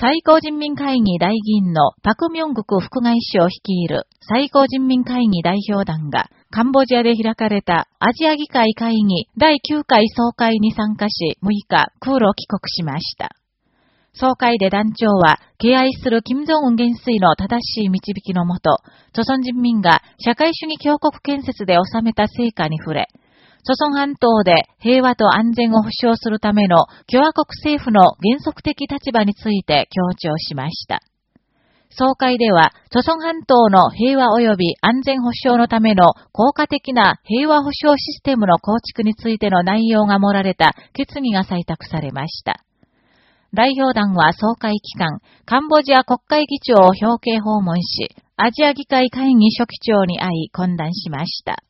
最高人民会議代議員のパクミョングク副外相率いる最高人民会議代表団がカンボジアで開かれたアジア議会会議第9回総会に参加し6日空路帰国しました。総会で団長は、敬愛する金正恩元帥の正しい導きのもと、朝鮮人民が社会主義強国建設で収めた成果に触れ、朝鮮半島で平和と安全を保障するための共和国政府の原則的立場について強調しました。総会では、朝鮮半島の平和及び安全保障のための効果的な平和保障システムの構築についての内容が盛られた決議が採択されました。代表団は総会期間、カンボジア国会議長を表敬訪問し、アジア議会会議書記長に会い懇談しました。